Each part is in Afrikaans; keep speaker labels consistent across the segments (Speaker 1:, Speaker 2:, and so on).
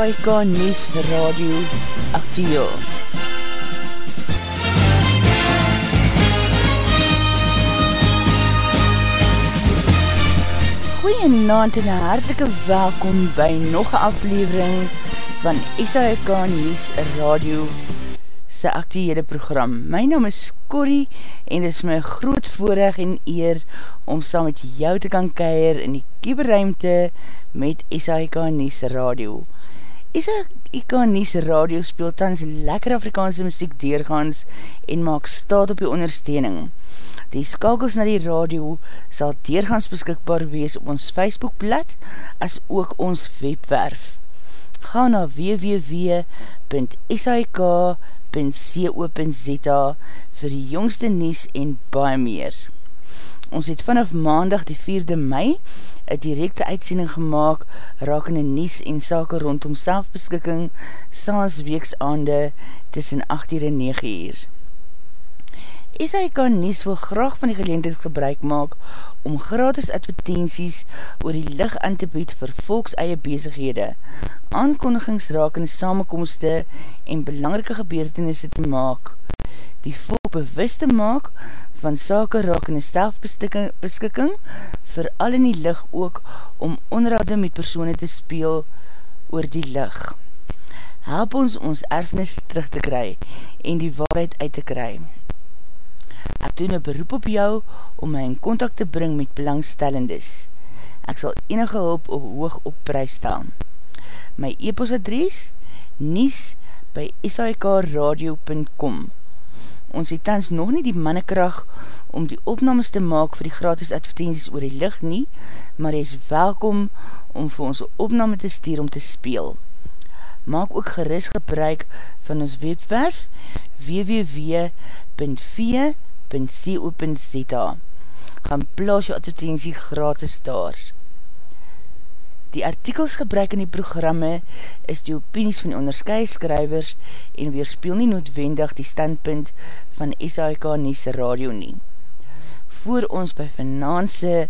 Speaker 1: SAIK News Radio Actieel. Goeienaand en hartelike welkom by nog een aflevering van SAIK News Radio se actiehede program. My naam is Corrie en dit is my groot voorrecht en eer om saam met jou te kan keir in die kieberruimte met SAIK Nies Radio. SAIK Nies Radio speel tans lekker Afrikaanse muziek deurgaans en maak staat op die ondersteuning. Die skakels na die radio sal deurgaans beskikbaar wees op ons Facebookblad as ook ons webwerf. Ga na www.sik.co.za vir die jongste nies en baie meer. Ons het vanaf maandag die 4de mei een directe uitsending gemaakt rakende nies en sake rondom selfbeskikking saans weeksaande tussen 8 uur en 9 uur. SHK Nies wil graag van die geleendheid gebruik maak om gratis advertenties oor die lig aan te bied vir volks eie bezighede, aankondigings rakende samenkomste en belangrike gebeurtenisse te maak, die volk bewust te maak van sake rakende selfbeskikking, vooral in die lig ook om onderhoude met persoene te speel oor die lig. Help ons ons erfnis terug te kry en die waarheid uit te kry. Ek doen een beroep op jou om my in contact te bring met belangstellendes. Ek sal enige hulp op hoog op prijs staan. My e-postadries nies by sikradio.com Ons het tans nog nie die mannekracht om die opnames te maak vir die gratis advertenties oor die licht nie, maar hy is welkom om vir ons opname te stuur om te speel. Maak ook geris gebruik van ons webwerf www.v.co.za Gaan plaas jou advertentie gratis daar. Die artikels gebruik in die programme is die opinies van die onderskye skrywers en weerspeel nie noodwendig die standpunt van SAIK Nies Radio nie. Voor ons by finanse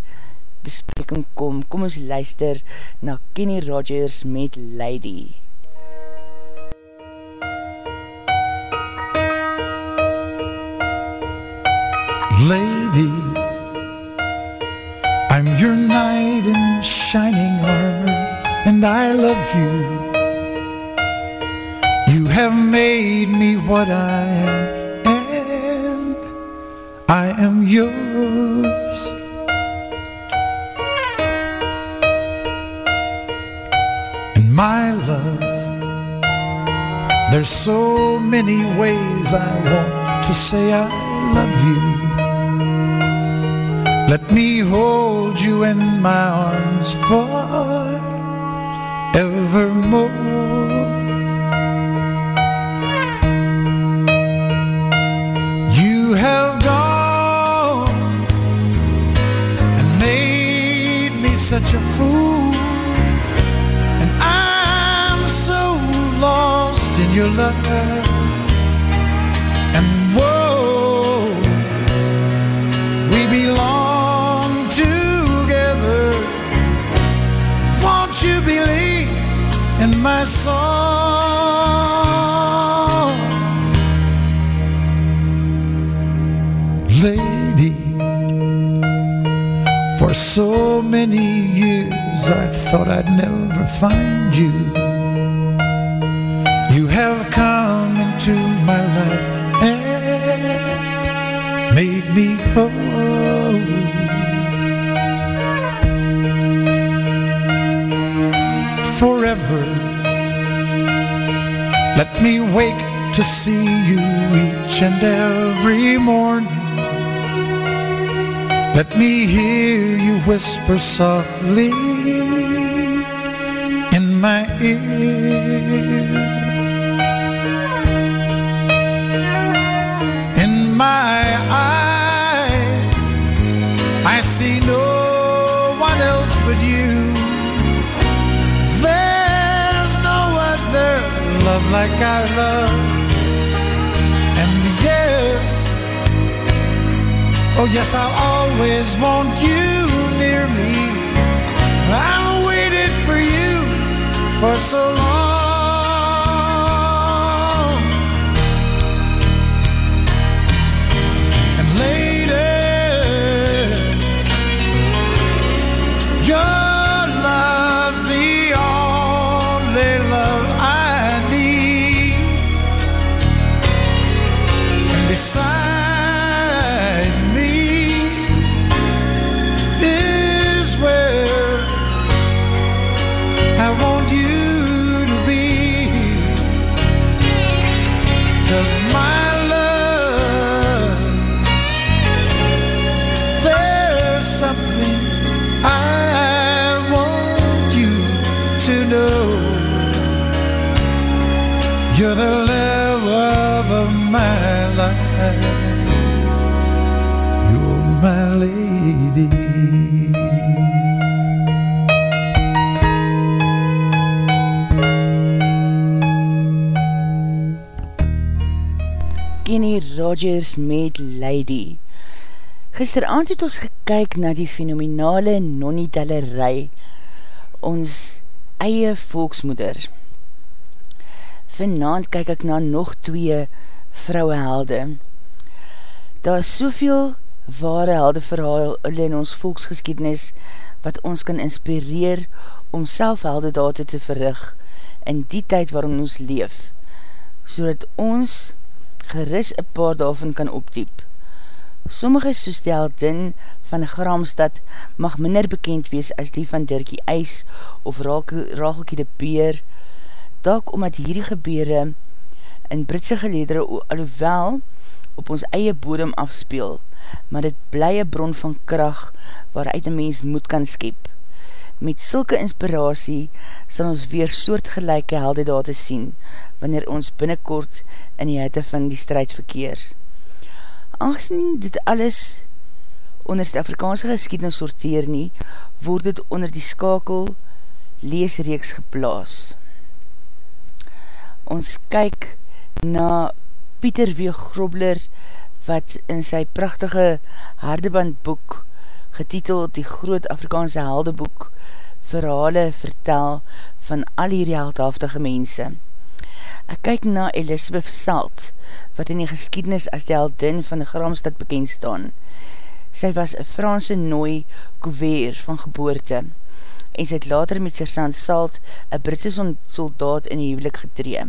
Speaker 1: bespreking kom, kom ons luister na Kenny Rogers met Lady.
Speaker 2: Lady and I love you. You have made me what I am and I am yours. And my love There's so many ways I want to say I love you. Let me hold you in my arms for evermore You have gone and made me such a fool. And I'm so lost in your love my song Lady For so many years I thought I'd never find you. You have come into my life And made me whole. Forever Let me wake to see you each and every morning. Let me hear you whisper softly in my ear. In my eyes I see no one else but you love like our love. And yes Oh yes, I'll always want you near me. I've waited for you for so long
Speaker 1: Rogers met Lady Gisteravond het ons gekyk na die fenomenale nonnie-tellerij, ons eie volksmoeder. Vanavond kyk ek na nog twee vrouwehelde. Daar is soveel ware helde verhaal in ons volksgeskiednis wat ons kan inspireer om selfhelde date te verrig in die tyd waarin ons leef, so ons geris een paar daarvan kan opdiep. Sommige soos die heldin van Gramstad mag minder bekend wees as die van Dirkie Eis of Rachelkie de Beer, dalk omdat hierdie gebeure in Britse geledere alhoewel op ons eie bodem afspeel, maar dit blye bron van kracht waaruit een mens moed kan skep. Met sulke inspiratie sal ons weer soortgelijke helde date sien, wanneer ons binnenkort in die hitte van die strijd verkeer aangezien dit alles onder die Afrikaanse geskiednis sorteer nie, word dit onder die skakel leesreeks geplaas. Ons kyk na Pieter W. Grobler wat in sy prachtige hardebandboek getiteld die groot Afrikaanse heldeboek verhale vertel van al die heldhaftige mense. Ek kyk na Elisabeth Salt, wat in die geskiednis as die heldin van die Gramstad bekend staan. Sy was een Franse nooi couveer van geboorte en sy het later met Sersant Salt, een Britse soldaat in die huwelik getree.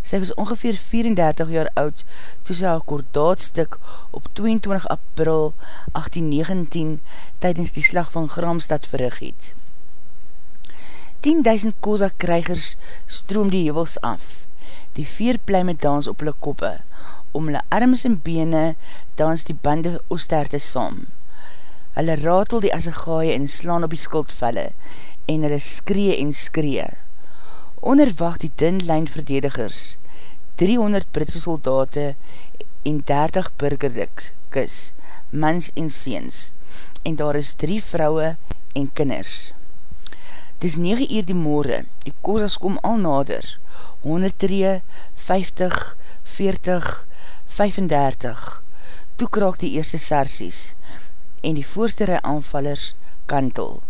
Speaker 1: Sy was ongeveer 34 jaar oud toe sy haar kordaatstuk op 22 april 1819 tydens die slag van Gramstad verrig het. 10.000 Koza krijgers stroom die hevels af die vier pluime dans op hulle koppe, om hulle arms en bene dans die bande oosterte saam. Hulle ratel die assegaie en slaan op die skuldvelle, en hulle skree en skree. Onderwacht die dinlijn verdedigers, 300 Britse soldate en 30 burgerdiks, mans en seens, en daar is drie vrouwe en kinders. Dis 9 uur die moore, die kosas kom al nader, 100 tree, 50, 40, 35. Toe kraak die eerste sarsies en die voorste rij aanvallers kantel.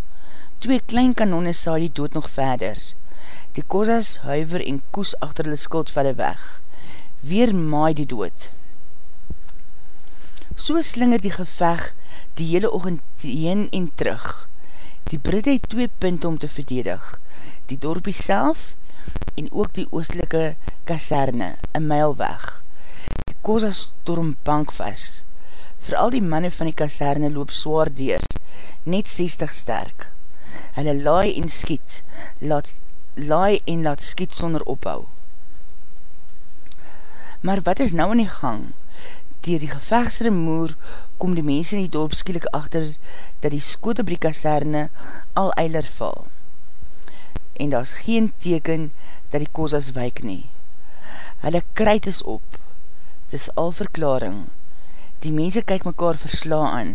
Speaker 1: Twee klein kanonne saai die dood nog verder. Die kosas huiver en koes achter hulle skuldvelle weg. Weer maai die dood. So slinger die geveg die hele oogend heen en terug. Die Brite het twee punte om te verdedig. Die dorpie self en ook die oostelike kaserne, een myl weg. Die kosa storm bank vas. Vooral die manne van die kaserne loop zwaar deur, net 60 sterk. Hulle laai en skiet, laat, laai en laat skiet sonder ophou. Maar wat is nou in die gang? Dier die gevechtsere moer kom die mense in die dorp skielik achter dat die skoot op die kaserne al eiler val. En daar is geen teken dat die kosas wyk nie. Hulle kruid is op. Het is al verklaring. Die mense kyk mekaar versla aan.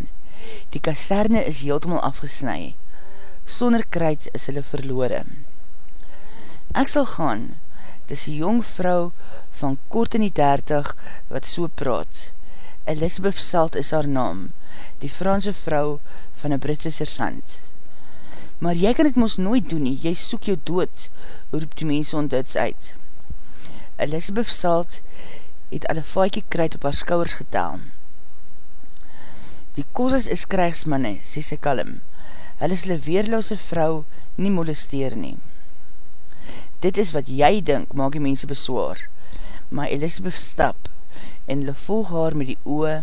Speaker 1: Die kaserne is heeltemal afgesnui. Sonder kruid is hulle verloore. Ek sal gaan. Het is een jong vrou van kort in die dertig wat so praat. Elizabeth Salt is haar naam. Die Franse vrou van een Britse sersant. Maar jy kan het ons nooit doen nie, jy soek jou dood, roep die mens onduits uit. Elizabeth Salt het alle vaaikie kruid op haar skouwers getel. Die kosas is krijgsmanne, sê sy kalm. Hulle is hulle weerloose vrou nie molesteer nie. Dit is wat jy dink, maak die mense beswaar. Maar Elizabeth stap en hulle volg haar met die oe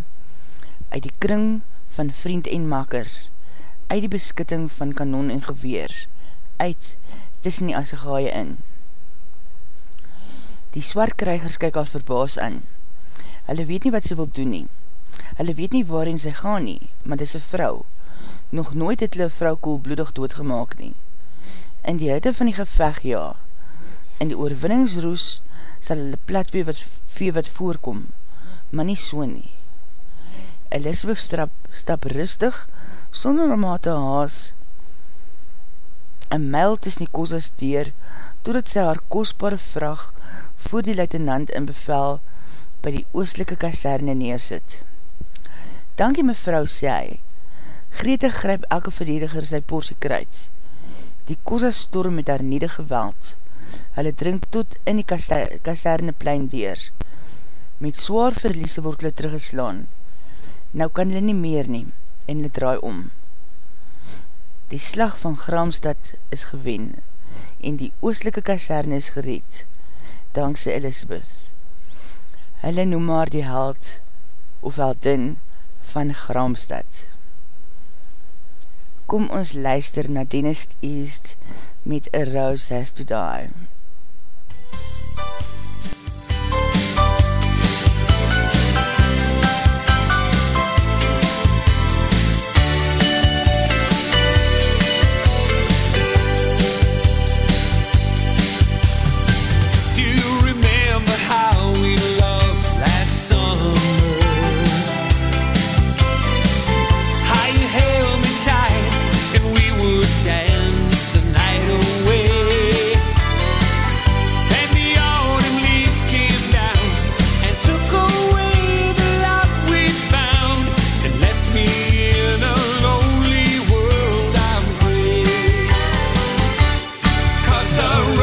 Speaker 1: uit die kring van vriend en makker uit die beskitting van kanon en geweer, uit tussen die asgaaie in. Die swart krijgers kyk al verbaas aan. Hulle weet nie wat sy wil doen nie. Hulle weet nie waarin sy gaan nie, maar dis een vrou. Nog nooit het hulle vrou koelbloedig doodgemaak nie. In die hitte van die geveg, ja.
Speaker 3: In die oorwinningsroes sal hulle plat wee wat, wee wat voorkom, maar nie so nie. Elizabeth stap, stap rustig, sonder om haar te haas, een myl tussen die kosas deur, totdat sy haar kostbare vrag voor die luitenant in bevel by die oostelike kaserne neersit. Dankie mevrou, sê hy. Grete gryp elke verdediger sy porsie kruid. Die kosas storm met haar niede geweld. Hulle drink tot in die kaserne plein deur. Met zwaar verliese word hulle teruggeslaan. Nou kan hulle nie meer neem en hulle draai om. Die slag van Gramstad is gewen en die oostelike kaserne is gereed, dankse Elizabeth. Hulle noem maar die held of heldin van Gramstad. Kom ons luister na Dennis East met A Rose Has To Die. the road.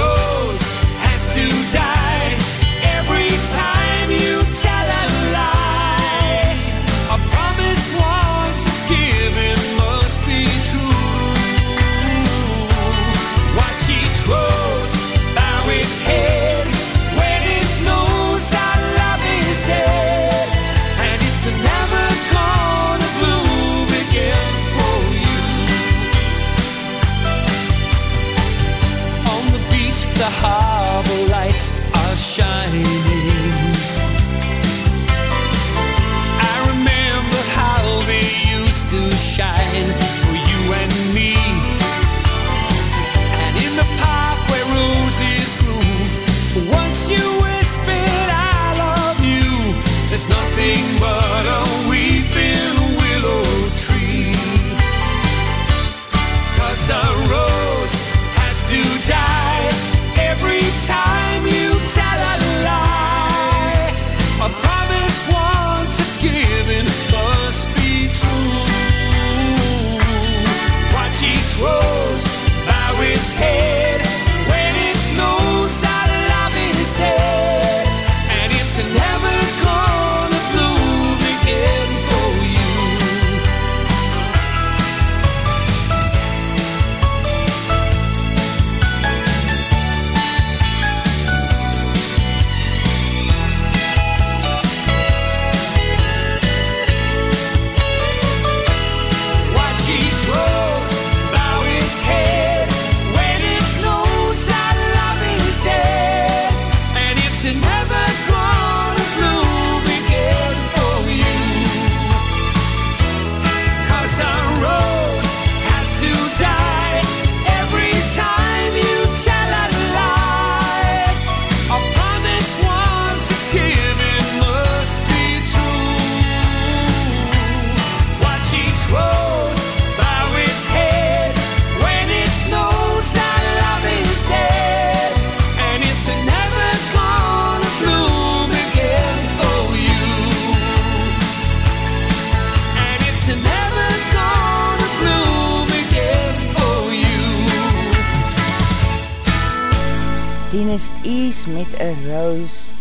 Speaker 3: Met a rose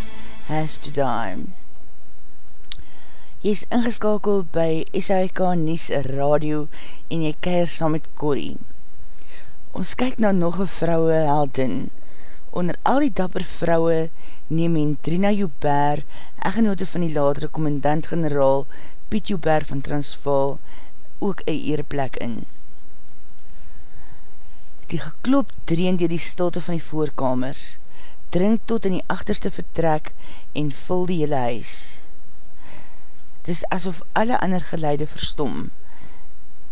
Speaker 3: has to die. Jy is ingeskakel by SHK Nies Radio en jy keir saam met Corrie. Ons kyk na nog een vrouwe heldin. Onder al die dapper vrouwe neem Trina Joubert, eggenote van die latere commandant-generaal Piet Joubert van Transvaal, ook een ereplek in. Die geklop dreend dier die stilte van die voorkamer dring tot in die achterste vertrek en vul die hele huis. Het is asof alle ander geleide verstom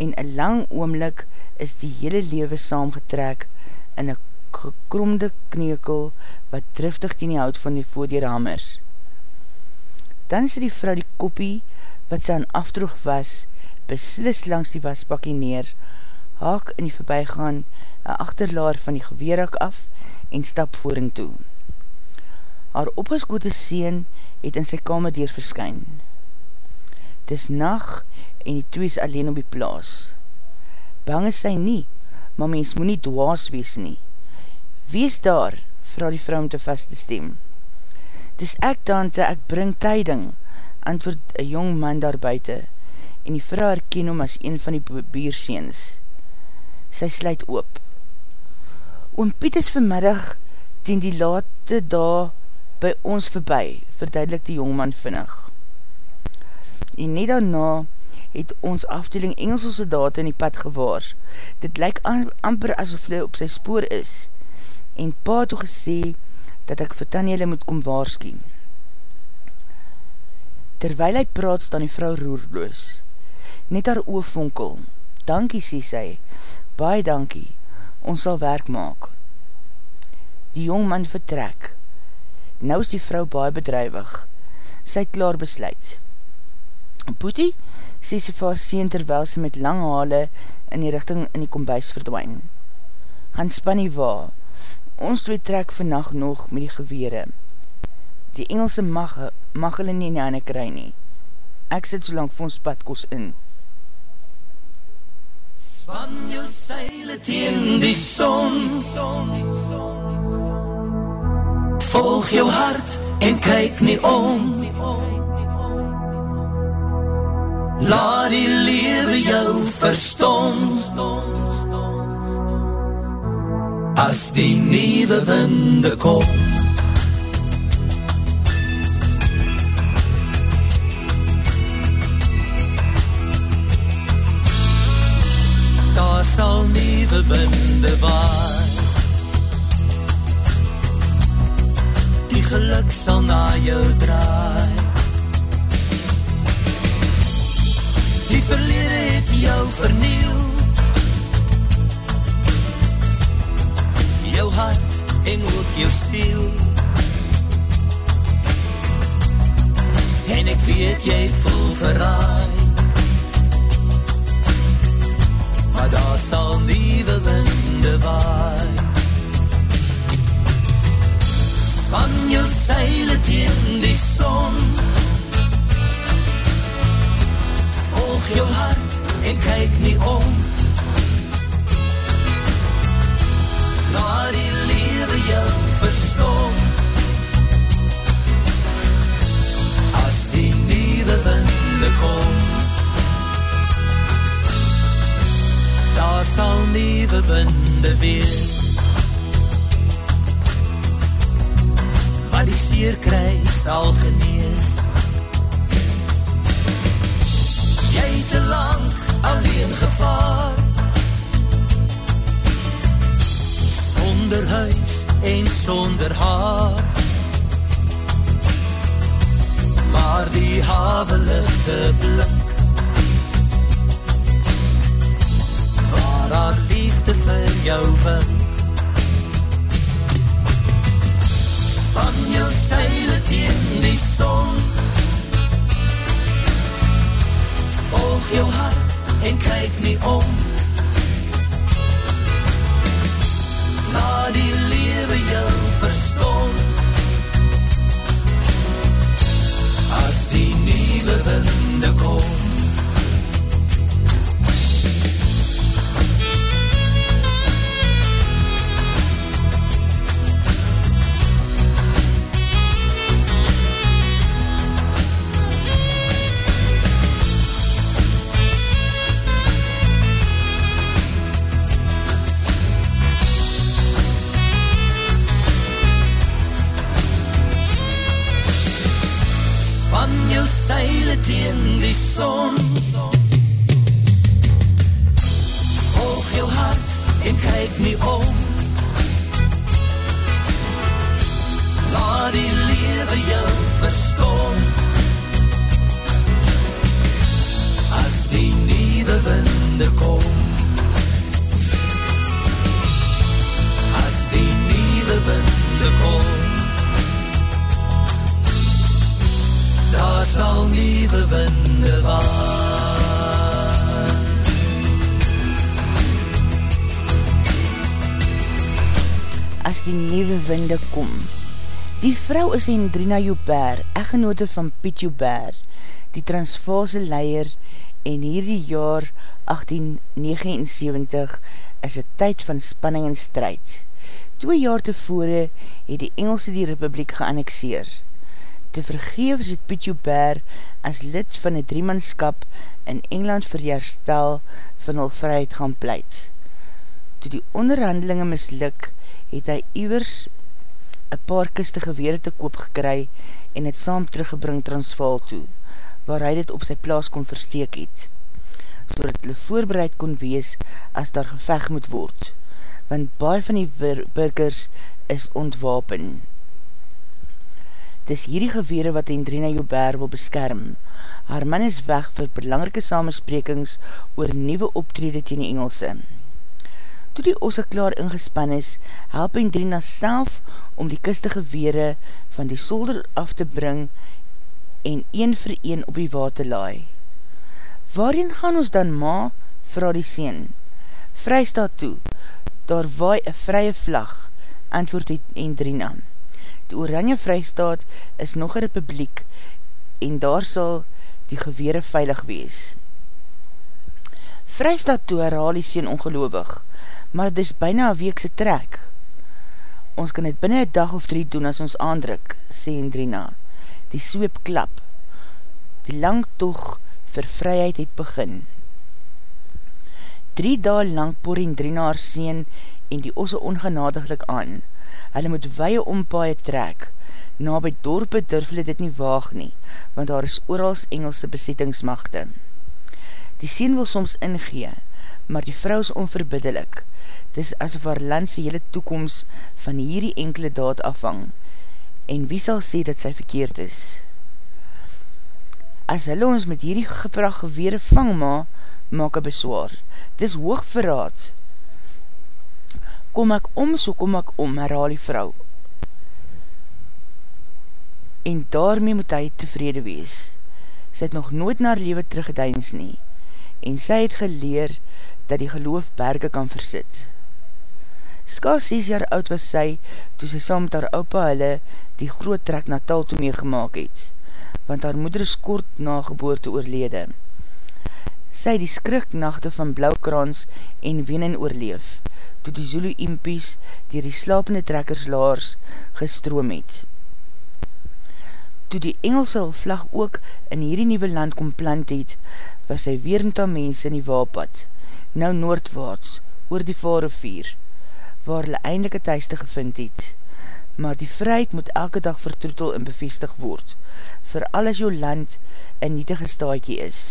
Speaker 3: en een lang oomlik is die hele lewe saamgetrek in een
Speaker 1: gekromde knekel wat driftig ten die hout van die voordeerhamer. Dan sê die vrou die koppie wat sy aan afdroog was, beslis langs die wasbakkie neer, haak in die voorbijgaan een achterlaar van die geweerak af en stap voering toe. Haar opgeskote seen het in sy kamer deur verskyn. Dis nacht en die twee is alleen op die plaas. Bang is sy nie, maar mens moet nie dwaas wees nie. Wees daar, vraag die vrou om te vaste stem. Dis ek tante, ek bring tyding, antwoord een jong man daar buiten, en die vrou herken hom as een van die bierseens. Sy sluit oop. Oom Piet is vanmiddag ten die late daar by ons verby, verduidelik die jongman vinnig. En net daarna het ons afdeling Engelse soldaten in die pad gewaar. Dit lyk amper asof hulle op sy spoor is. En pa toe gesê dat ek vir Tanje moet kom waarskien. Terwyl hy praat, staan die vrou roerloos. Net haar oor vonkel. Dankie, sê sy. Baie dankie. Ons sal werk maak. Die jongman vertrek. Nou is die vrou baie bedrijwig. Sy het klaar besluit. Poetie, sê sy vir sien terwyl sy met lang hale in die richting in die kombuis verdwijn. Han span nie waar. Ons twee trek vannacht nog met die gewere. Die Engelse mag, mag hulle nie nie kry nie. Ek sit so lang vir ons padkos in. Span jou seile teen die son, volg jou hart en kyk nie om. Laat die lewe jou verstond As die nieuwe winde kom sal nieuwe winde waar geluk sal na jou draai. Die verlede het jou verniel Jou hart en ook jou siel. En ek weet jy voel verraai Maar daar sal nieuwe winde waai. Span jou seile teen die son. Volg jou hart en kyk nie om. Laat die lewe jou verstom nieuwe winde wees seer kry sal genees. Jy te lang alleen gevaar. Sonder huis en sonder haar. Maar die hawe lichte blik. Waar haar liefde vir jou wink Span jou seile teen die son. Volg jou hart en kyk nie om. Laat die lewe jou verstom. As die nieuwe winde die nieuwe winde kom. Die vrou is Hendrina Joubert, eggenote van Piet Joubert, die transfase leier en hierdie jaar 1879 is een tyd van spanning en strijd. Twee jaar tevore het die Engelse die republiek geannexeer. Te vergeef is het Piet Joubert as lid van die driemanskap in Engeland herstel van hul vryheid gaan pleit. Toe die onderhandelinge misluk, het hy iwers een paar kiste gewere te koop gekry en het saam teruggebring Transvaal toe, waar hy dit op sy plaas kon versteek het so dat hulle voorbereid kon wees as daar geveg moet word, want baie van die burgers is ontwapen. Dis hierdie gewere wat Hendrina Joubert wil beskerm. Haar man is weg vir belangrike samensprekings oor nieuwe optrede teen die Engelse. Toe die osse klaar ingespan is, help Hendrina self om die kiste gewere van die solder af te bring en een vir een op die water laai. Waarin gaan ons dan ma? Vraag die sien. Vrystaat toe, daar waai een vrye vlag, antwoord die Endrina. Die Oranje Vrystaat is nog een republiek en daar sal die gewere veilig wees. Vrystaat toe herhaal die sien ongeloobig, maar dit is byna een weekse trek. Ons kan het binnen een dag of drie doen as ons aandruk, sê Endrina. Die sweep klap. Die lang toog vir vryheid het begin. Drie daal lang poor en drie naar seen en die osse ongenadiglik aan. Hulle moet weie ompaaie trek. Na by dorpe durf hulle dit nie waag nie, want daar is oorals Engelse besettingsmachte. Die seen wil soms ingee, maar die vrou is onverbiddelik. Dis asof haar landse hele toekomst van hierdie enkele daad afhang. En wie sal sê dat sy verkeerd is? as hulle ons met hierdie gevrag gewere vang ma, maak een beswaar. Dis hoog verraad. Kom ek om, so kom ek om, herhaal die vrou. En daarmee moet hy tevrede wees. Sy het nog nooit naar lewe teruggedeins nie, en sy het geleer dat die geloof berge kan versit. Ska 6 jaar oud was sy, toe sy saam met haar opa hulle die groot trek na tal toe meegemaak het want haar moeder is kort na geboorte oorlede. Sy die skriknachte van blauwkrans en wenen oorleef, toe die Zulu impies dier die slapende trekkerslaars gestroom het. Toe die Engelse vlag ook in hierdie nieuwe land kom plant het, was sy weer met haar mense in die waapad, nou noordwaarts, oor die varevier, waar hulle eindelike thuiste gevind het. Maar die vryheid moet elke dag vertroetel en bevestig word, vir alles jou land een nietige staatjie is.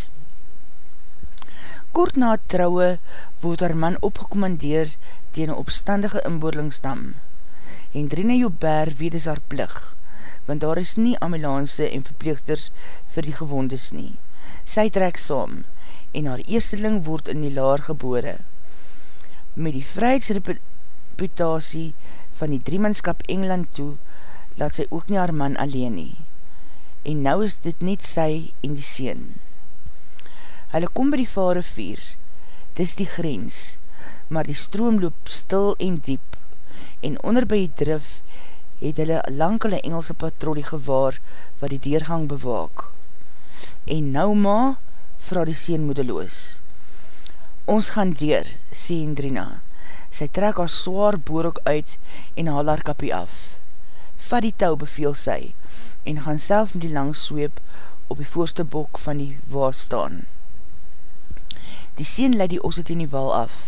Speaker 1: Kort na trouwe word haar man opgekommandeer tegen een opstandige inboorlingsdam. Hendrine Joubert weet is haar plig, want daar is nie ambulance en verpleegsters vir die gewondes nie. Sy trek saam en haar eersteling word in die laar gebore. Met die vrijheidsreputatie van die driemanskap Engeland toe, laat sy ook nie haar man alleen nie en nou is dit net sy en die seen. Hulle kom by die vare vier, dis die grens, maar die stroom loop stil en diep, en onder by die drif het hulle lang hulle Engelse patrolie gewaar wat die deurgang bewaak. En nou ma, vraag die seen moedeloos. Ons gaan deur, sê Hendrina. Sy trek haar zwaar boorok uit en haal haar kapie af. Vat die touw beveel sy, en gaan self met die lang sweep op die voorste bok van die waas staan. Die sien leid die osse teen die wal af.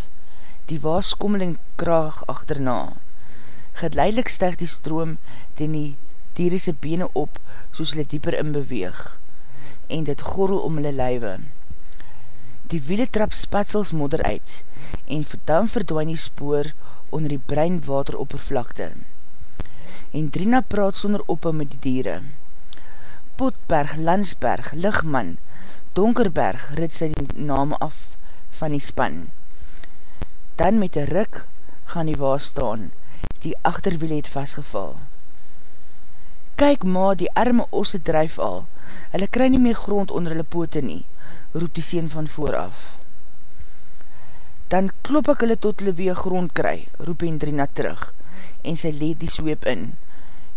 Speaker 1: Die waas kommeling kraag achterna. Geleidelik steg die stroom teen die dierese bene op soos hulle dieper in beweeg en dit gorrel om hulle luive. Die wiele trap spatsels modder uit en dan verdwijn die spoor onder die brein wateroppervlakte en Drina praat sonder ophou met die dieren. Potberg, Landsberg, Ligman, Donkerberg rit sy die naam af van die span. Dan met die ruk gaan die waas staan, die achterwiel het vastgeval. Kyk ma, die arme osse drijf al, hulle kry nie meer grond onder hulle pote nie, roep die sien van vooraf. Dan klop ek hulle tot hulle weer grond kry, roep Hendrina terug, en sy leed die sweep in.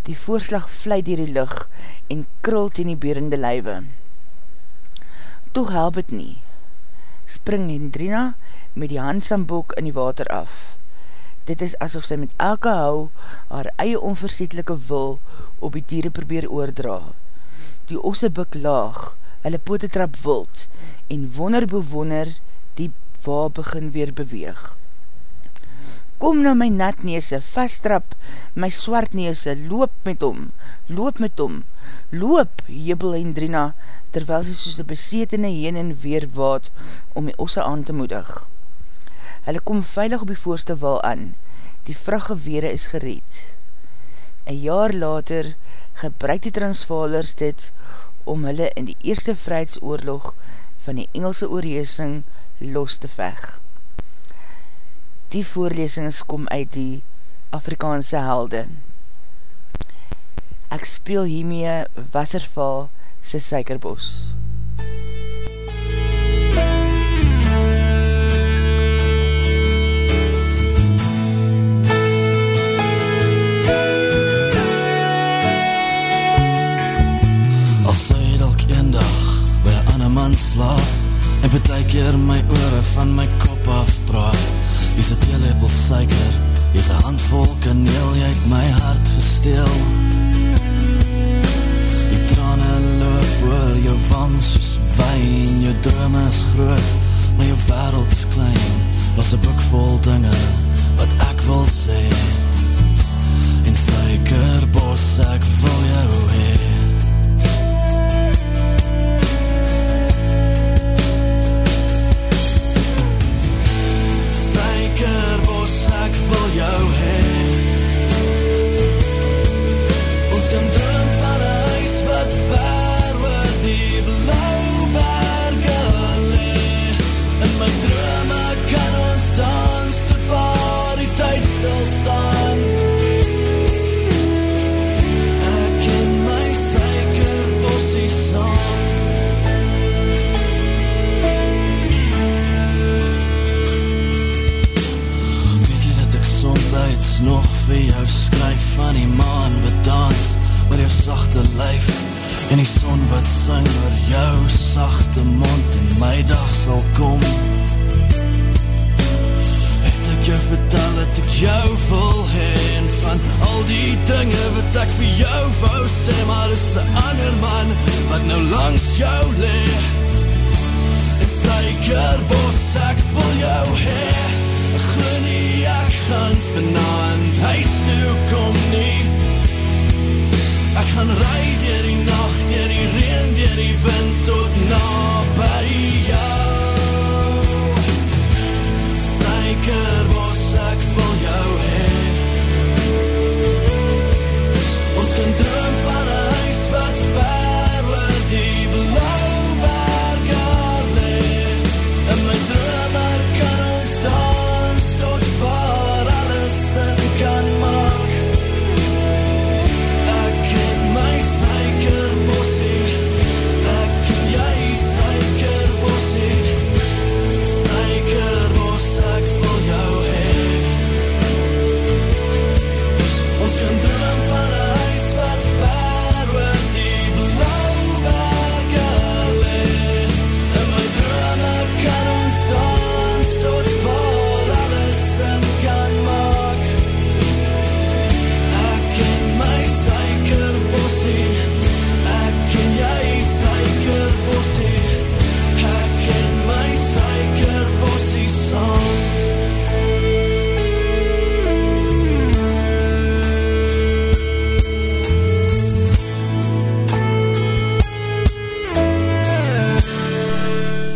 Speaker 1: Die voorslag vlui dier die lucht en krult in die berende luive. Toch help het nie. Spring Hendrina met die handsambok in die water af. Dit is asof sy met elke hou haar eie onverzetelike wil op die dieren probeer oordra. Die osse buk laag, hulle pote trap wild en wonder bewonder die waar begin weer beweeg. Kom nou my natneese, vasttrap my swartneese, loop met hom, loop met hom, loop, jebel Hendrina, terwyl sy soos een besetene heen en weer waad om die osse aan te moedig. Hulle kom veilig op die voorste wal aan, die vrachtgewere is gereed. Een jaar later gebruik die transvalers dit om hulle in die eerste vrijheidsoorlog van die Engelse oorheesing los te veg die voorlesings kom uit die Afrikaanse helde. Ek speel hiermee Wasserval se suikerbos.
Speaker 4: Al van my kop af praat Jy's 'n teelepel suiker, jy's 'n handvol kaneel, jy het my hart gesteel. Die trane loop oor jou wange soos wyn, jou drome is groot, maar jou wêreld is klein. Was 'n boek vol dinge wat ek wil sê. En die son wat sing oor jou sachte mond en my dag sal kom. Het ek jou vertel het ek jou vol heen van al die dinge wat ek vir jou wou sê maar is een ander man wat nou langs jou lee en suikerbos ek vol jou heen glo nie ek gaan vanavond huis toe kom nie Ek gaan rij dier die nacht, dier die reen, dier die wind tot na by jou Suikerbos, ek wil jou heen Ons kan droom van een huis wat ver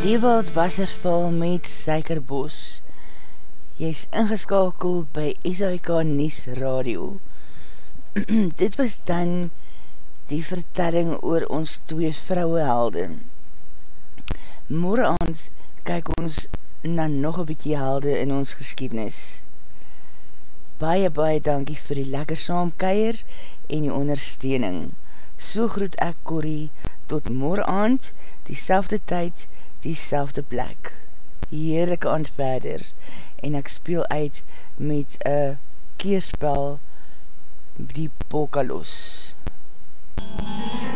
Speaker 1: Dewald Wasserval met Suikerbos. Jy is ingeskakel by SAIK Nies Radio. Dit was dan die vertelling oor ons twee vrouwe helde Morgens kyk ons na nog een bykie helde in ons geskiednis Baie, baie dankie vir die lekker saamkeier en die ondersteuning. So groet ek Corrie tot morgens, die selfde tyd, die selfde plek. Heerlijke aand verder en ek speel uit met een keerspel die Pokalos. MUZIEK